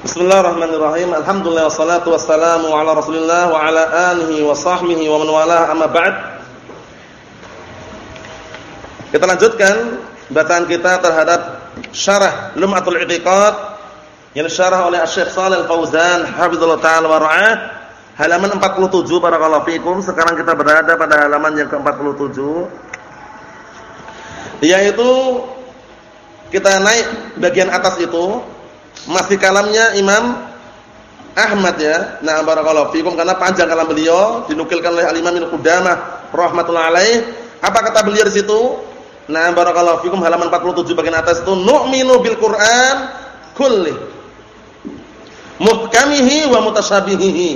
Bismillahirrahmanirrahim. Alhamdulillah wassalatu wassalamu ala Rasulillah wa ala alihi wa sahbihi wa man walah amma ba'd. Kita lanjutkan bacaan kita terhadap syarah Lum'atul I'tiqad yang disyarah oleh Syekh Shalal Fauzan hafizallahu taala wa ra'ah halaman 47 barakallahu fikum. Sekarang kita berada pada halaman yang ke-47 yaitu kita naik bagian atas itu masih kalamnya Imam Ahmad ya. Nah, barakallahu fikum karena panjang kalam beliau dinukilkan oleh Al-Imam Ibnu Qudamah rahimatullah alaih. Apa kata beliau di situ? Nah, barakallahu fikum halaman 47 bagian atas itu nu'minu bil Qur'an kulli muhkamihi wa mutasyabihihi.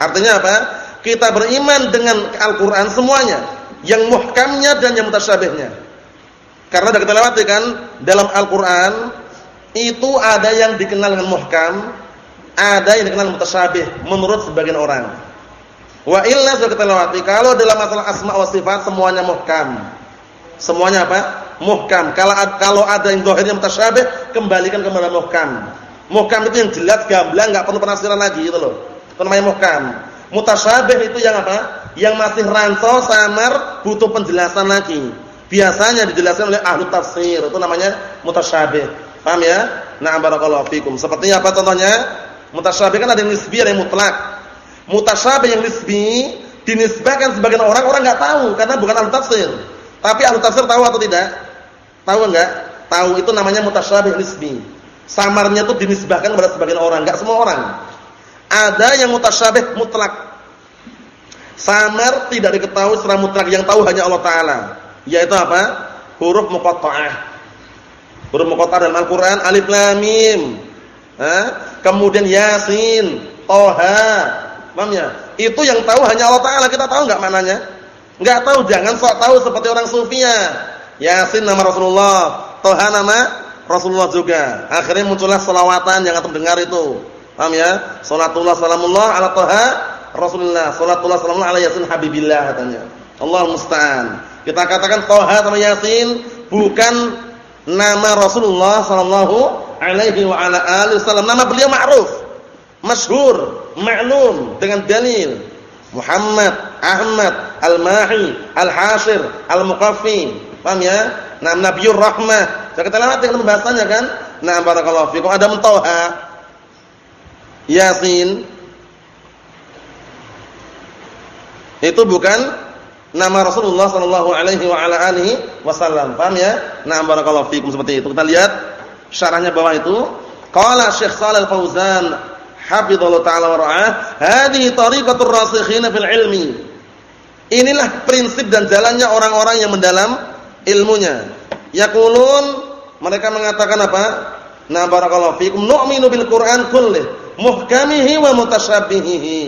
Artinya apa? Kita beriman dengan Al-Qur'an semuanya, yang muhkamnya dan yang mutasyabihnya. Karena sudah kita lewati kan dalam Al-Qur'an itu ada yang dikenal dengan muhkam, ada yang dikenal mutasyabih menurut sebagian orang. Wa illa sudah kita lewati kalau dalam masalah asma wa sifat semuanya muhkam. Semuanya apa? Muhkam. Kalau kalau ada yang zahirnya mutasyabih, kembalikan kepada muhkam. Muhkam itu yang jelas gamblang, enggak perlu penafsiran lagi gitu loh. Itu namanya muhkam. Mutasyabih itu yang apa? Yang masih rancau, samar, butuh penjelasan lagi. Biasanya dijelaskan oleh ahli tafsir, itu namanya mutasyabih. Paham ya? Na'am barakallahu fikum. Seperti apa contohnya? Mutasyabih kan ada yang nisbi, ada yang mutlak. Mutasyabih yang nisbi dinisbahkan sebagian orang orang enggak tahu karena bukan ahli tafsir. Tapi ahli tafsir tahu atau tidak? Tahu enggak? Tahu itu namanya mutasyabih nisbi. Samarnya itu dinisbahkan kepada sebagian orang, enggak semua orang. Ada yang mutasyabih mutlak. Samar tidak diketahui secara mutlak, yang tahu hanya Allah taala. Yaitu apa? Huruf muqatta'ah. Huruf muqatta'ah dalam Al-Qur'an alif lam mim. Kemudian Yasin, Toha. Paham ya? Itu yang tahu hanya Allah taala, kita tahu enggak maknanya? Enggak tahu, jangan sok tahu seperti orang sufia. Yasin nama Rasulullah, Toha nama Rasulullah juga. Akhirnya muncullah selawatan yang antum dengar itu. Paham ya? Salatullah salamullah ala Toha Rasulullah, salatullah salamullah ala Yasin habibillah katanya. Allah musta'an. Kita katakan Toha sama Yasin bukan nama Rasulullah sallallahu alaihi wa ala alihi wasallam. Nama beliau ma'ruf, masyhur, ma'lum dengan dalil. Muhammad, Ahmad, Al-Mahi, Al-Hasir, Al-Muqaffi. Paham ya? Nama Nabiur Rahmah. Sudah kita lewati kan pembahasannya kan? Nah, barakallahu fikum. Ada Toha, Yasin. Itu bukan nama Rasulullah sallallahu alaihi wa ala alihi wasallam. Paham ya? Nah, barakallahu fikum seperti itu. Kita lihat syarahnya bawah itu. Qala Syekh Shalal Fauzan hafizallahu taala wa ra'ah, "Hadhihi tariqatur rasikhin fil ilmi." Inilah prinsip dan jalannya orang-orang yang mendalam ilmunya. Yaqulun mereka mengatakan apa? Nah, barakallahu fikum nu'minu bil Qur'an kullih, muhkamihi wa mutasyabihihi.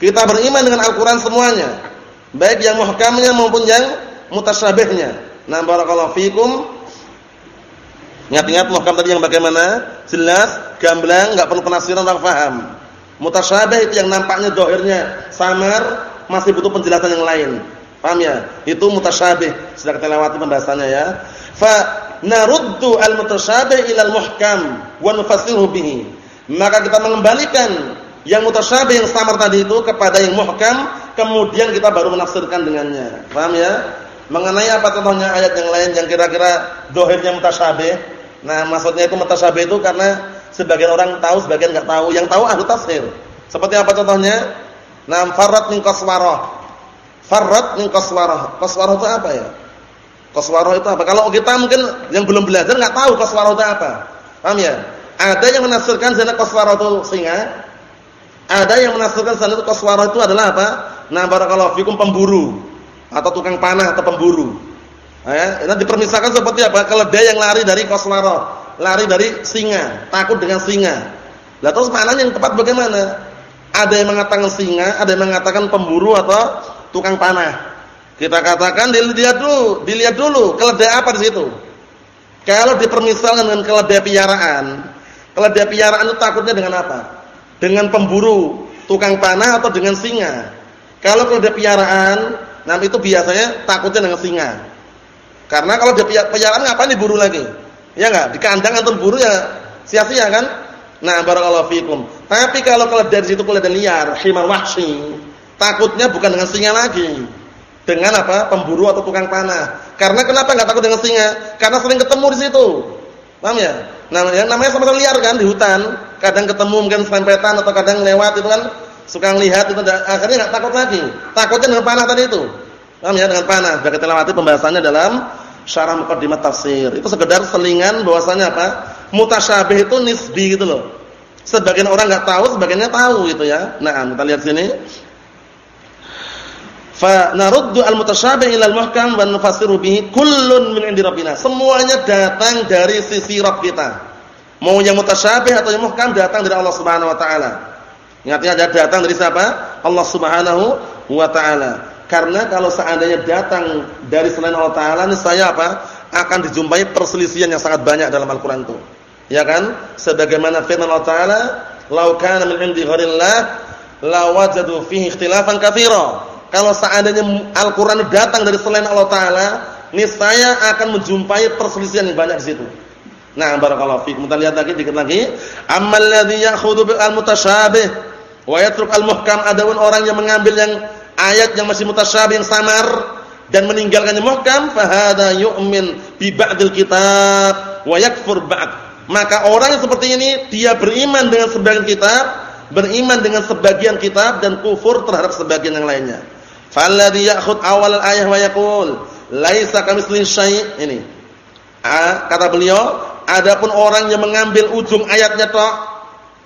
Kita beriman dengan Al-Qur'an semuanya baik yang muhkamnya maupun yang mutasyabihnya. Nah, barakallahu fikum. Ingat-ingat muhkam tadi yang bagaimana? Jelas, gamblang, enggak perlu penafsiran orang paham. Mutasyabih itu yang nampaknya dohirnya samar, masih butuh penjelasan yang lain. Paham ya? Itu mutasyabih. Sudah kita lewati pembahasannya ya. Fa naruddu al-mutasyabih ila al-muhkam wa nufassiruhu bihi. Maka kita mengembalikan yang mutasyabih yang samar tadi itu kepada yang muhkam kemudian kita baru menafsirkan dengannya. Paham ya? Mengenai apa contohnya ayat yang lain yang kira-kira dohirnya mutasyabih. Nah, maksudnya itu mutasyabih itu karena sebagian orang tahu, sebagian enggak tahu. Yang tahu ahli tafsir. Seperti apa contohnya? Nah, farrat min qaswarah. Farrat min qaswarah. Qaswarah itu apa ya? Qaswarah itu apa? Kalau kita mungkin yang belum belajar enggak tahu qaswarah itu apa. Paham ya? Ada yang menafsirkan zina qaswarah itu singa. Ada yang menafsirkan zina qaswarah itu adalah apa? Nah, barakallahu fikum pemburu atau tukang panah atau pemburu. Nah, ya, dipermisalkan seperti apa? Keledai yang lari dari koswara, lari dari singa, takut dengan singa. Lah terus maknanya yang tepat bagaimana? Ada yang mengatakan singa, ada yang mengatakan pemburu atau tukang panah. Kita katakan dilihat dulu, dilihat dulu keledai apa di situ. Kalau dipermisalkan dengan keledai piaraan, keledai piaraan itu takutnya dengan apa? Dengan pemburu, tukang panah atau dengan singa? Kalau kalau dia piaraan, nah itu biasanya takutnya dengan singa. Karena kalau dia piaraan ngapain diburu lagi? Ya enggak? Di kandang atau buru ya sia-sia kan? Nah, barakallahu fikum. Tapi kalau dari situ kelihatan liar, himar wahsi, takutnya bukan dengan singa lagi. Dengan apa? Pemburu atau tukang panah. Karena kenapa enggak takut dengan singa? Karena sering ketemu di situ. Paham ya? Nah, namanya sama liar kan di hutan, kadang ketemu mungkin serempetan atau kadang lewat itu kan suka ngelihat itu akhirnya enggak takut lagi. Takutnya dengan panah tadi itu. Paham ya? Dengan panah. Sudah kita lewati pembahasannya dalam syarah muqaddimah tafsir. Itu sekedar selingan bahwasanya apa? Mutasyabih itu nisbi gitu loh. Sebagian orang enggak tahu, sebagiannya tahu gitu ya. Nah, kita lihat sini. Fa naruddu al-mutasyabih ila al-muhkam wa nufassiru bihi kullun min indi rabbina. Semuanya datang dari sisi Rabb kita. Mau yang mutasyabih atau yang muhkam datang dari Allah Subhanahu wa taala. Ingatnya ada datang dari siapa? Allah Subhanahu wa taala. Karena kalau seandainya datang dari selain Allah taala saya apa? akan dijumpai perselisihan yang sangat banyak dalam Al-Qur'an itu. Ya kan? Sebagaimana firman Allah taala, "Lau kana min indi ghairillah lawajadu fihi ikhtilafan katsira." kalau seandainya Al-Qur'an datang dari selain Allah taala, niscaya akan menjumpai perselisihan yang banyak di situ. Nah, barakallahu fiikum. Kita lihat lagi dikit lagi. Ammal ladzi ya'khudhu bil mutasyabih wa yatruk al-muhkam. Adapun orang yang mengambil yang ayat yang masih mutasyabih yang samar dan meninggalkan yang muhkam, fa hadza yu'min bi ba'dil kitab wa yakfur ba'd. Maka orang yang seperti ini dia beriman dengan sebagian kitab, beriman dengan sebagian kitab dan kufur terhadap sebagian yang lainnya. Falladhi ya'khud awal ayah wa yaqul laisa kamitsli syai' ini. Ah, kata beliau, adapun orang yang mengambil ujung ayatnya tok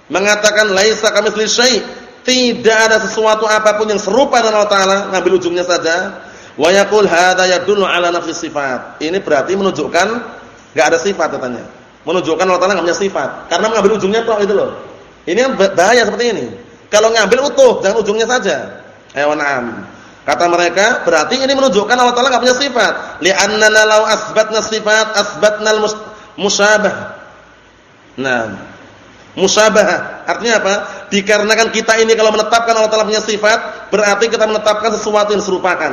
mengatakan laisa kamitsli syai', tidak ada sesuatu apa pun yang serupa dengan Allah taala, ngambil ujungnya saja. Wa yaqul hadza yadullu ala nafsi sifat. Ini berarti menunjukkan enggak ada sifat katanya. Menunjukkan Allah taala enggak punya sifat karena mengambil ujungnya tok itu loh. Ini bahaya seperti ini. Kalau ngambil utuh, jangan ujungnya saja. Ayo na'am. Kata mereka, berarti ini menunjukkan Allah Taala enggak punya sifat. Li'annana law asbatna sifat asbatna al-musyabah. Nah, musyabah artinya apa? Dikarenakan kita ini kalau menetapkan Allah Taala punya sifat, berarti kita menetapkan sesuatu yang serupakan.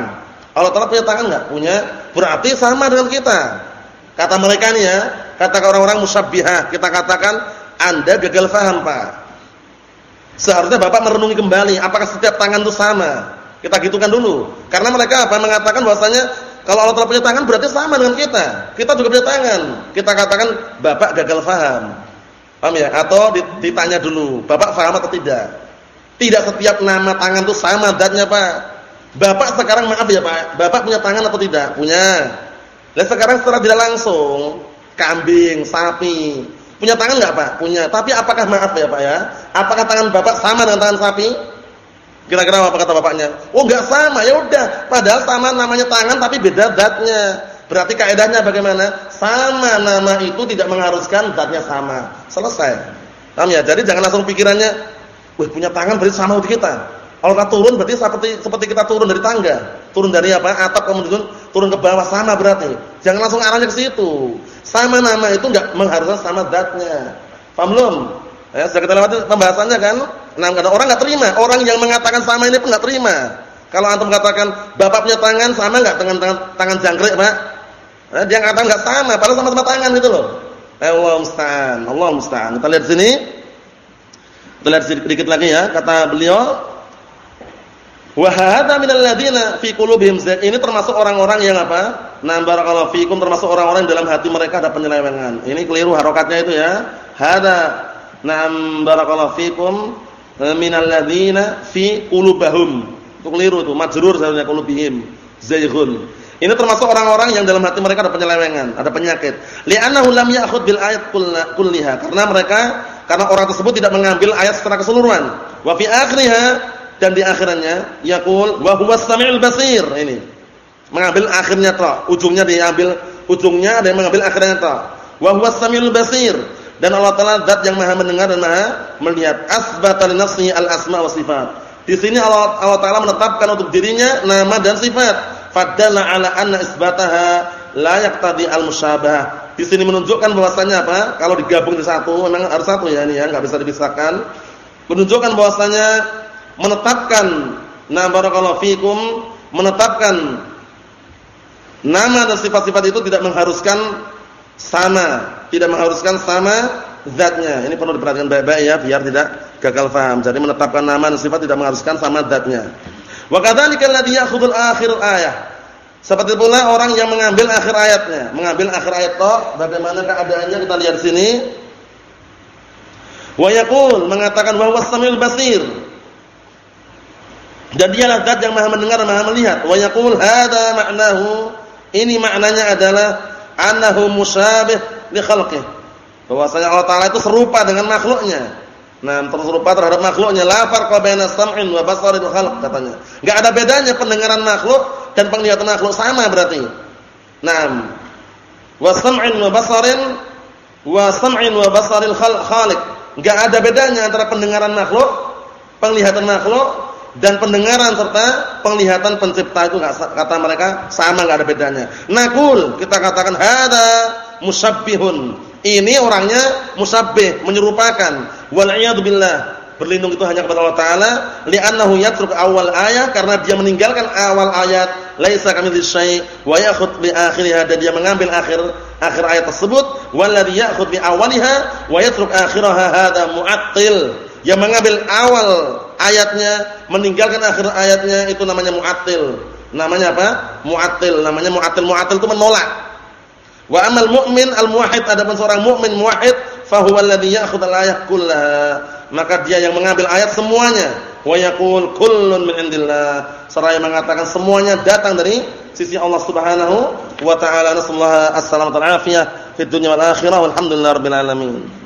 Allah Taala punya tangan enggak? Punya. Berarti sama dengan kita. Kata mereka nih ya, kata orang-orang musyabbihah, kita katakan Anda gagal paham, Pak. Seharusnya Bapak merenungi kembali apakah setiap tangan itu sama? Kita gitukan dulu. Karena mereka apa mengatakan bahwasanya kalau Allah Taala punya tangan berarti sama dengan kita. Kita juga punya tangan. Kita katakan Bapak gagal faham. Paham ya? Atau ditanya dulu, Bapak faham atau tidak? Tidak setiap nama tangan itu sama zatnya, Pak. Bapak sekarang maaf ya, Pak. Bapak punya tangan atau tidak? Punya. Lah sekarang secara tidak langsung, kambing, sapi, punya tangan enggak, Pak? Punya. Tapi apakah maaf ya, Pak ya? Apakah tangan Bapak sama dengan tangan sapi? Kira-kira apa kata bapaknya? Oh, enggak sama. Ya udah, padahal sama namanya tangan tapi beda zatnya. Berarti kaidahnya bagaimana? Sama nama itu tidak mengharuskan zatnya sama. Selesai. Paham ya? Jadi jangan langsung pikirannya, "Wih, punya tangan berarti sama dengan kita." Kalau kita turun berarti seperti seperti kita turun dari tangga. Turun dari apa? Atap kemudian turun ke bawah sama berarti. Jangan langsung arahnya ke situ. Sama nama itu enggak mengharuskan sama zatnya. Paham belum? Ya, sudah kita lewati pembahasannya kan? Nah, ada orang enggak terima. Orang yang mengatakan sama ini pun enggak terima. Kalau antum katakan bapak punya tangan sama enggak dengan tangan, tangan jangkrik, Pak? Nah, dia katakan enggak sama, padahal sama-sama tangan gitu loh. Allah musta'an, Allah musta'an. Kita lihat sini. Kita lihat sedikit lagi ya, kata beliau Wa hadza minal ladzina fi qulubihim Ini termasuk orang-orang yang apa? Nah, barakallahu fikum termasuk orang-orang dalam hati mereka ada penyelewengan. Ini keliru harokatnya itu ya. Hadza Naam barakallahu fikum eh, minal ladzina fi qulubahum. Itu keliru itu, majrur seharusnya qulubihim. Zaighun. Ini termasuk orang-orang yang dalam hati mereka ada penyelewengan, ada penyakit. Li'annahu lam ya'khud bil ayat kulliha. Karena mereka karena orang tersebut tidak mengambil ayat secara keseluruhan. Wa fi akhiriha dan di akhirannya yaqul wa huwas samiul basir. Ini. Mengambil akhirnya ta, ujungnya diambil ujungnya ada yang mengambil akhirnya ta. Wa huwas samiul basir dan Allah Taala zat yang Maha mendengar dan Maha melihat. Asbata li nafsihi al-asma wa sifat. Di sini Allah Taala menetapkan untuk dirinya nama dan sifat. Fadalla ala anna isbataha la yaqtadi al-musyabah. Di sini menunjukkan bahwasanya apa? Kalau digabung di satu memang harus satu ya ini ya, enggak bisa dipisahkan. Menunjukkan bahwasanya menetapkan na barakallahu fikum menetapkan nama dan sifat-sifat itu tidak mengharuskan sama, tidak mengharuskan sama zatnya. Ini perlu diperhatikan baik-baik ya biar tidak gagal paham. Jadi menetapkan nama dan sifat tidak mengharuskan sama zatnya. Wa kadzalika alladhi ya'khudhu akhir ayah. Seperti pula orang yang mengambil akhir ayatnya, mengambil akhir ayat toh, bagaimana keadaannya kita lihat sini. Wa yaqul mengatakan bahwa samil basir. Dan dialah zat yang Maha mendengar Maha melihat. Wa yaqul hadza ma'nahu. Ini maknanya adalah annahu musyabih li khalqihi. Bahwasanya Allah Taala itu serupa dengan makhluknya. Nah, serupa terhadap makhluknya. La farqa baina sam'in wa basaril khalq katanya. Enggak ada bedanya pendengaran makhluk dan penglihatan makhluk sama berarti. Naam. Wa sam'in wa basarin wa sam'in wa basaril khaliq. Enggak ada bedanya antara pendengaran makhluk, penglihatan makhluk dan pendengaran serta penglihatan pencipta itu enggak kata mereka sama enggak ada bedanya. Nakul kita katakan hada musabbihun. Ini orangnya musabbih, menyerupakan. Wal billah. Berlindung itu hanya kepada Allah taala. Li'annahu yatruk awal ayat karena dia meninggalkan awal ayat. Laisa kamitsli syai' wa ya'khudh bi akhiriha dan dia mengambil akhir akhir ayat tersebut. Walladhi ya'khudh bi awaliha wa yatruk akhiraha hada mu'attil. Yang mengambil awal ayatnya meninggalkan akhir ayatnya itu namanya mu'attil. Namanya apa? Mu'attil. Namanya mu'attil. Mu'attil itu menolak wa amal mu'min al muwahhid adapun seorang mukmin muwahhid fa huwa alladhi ya'khudh al ayat kullaha maka dia yang mengambil ayat semuanya. Wa yaqul kullun min indillah. Seraya mengatakan semuanya datang dari sisi Allah Subhanahu wa taala. Nasallahu as-salamata wal afiyah fid dunya wal akhirah. Walhamdulillahirabbil alamin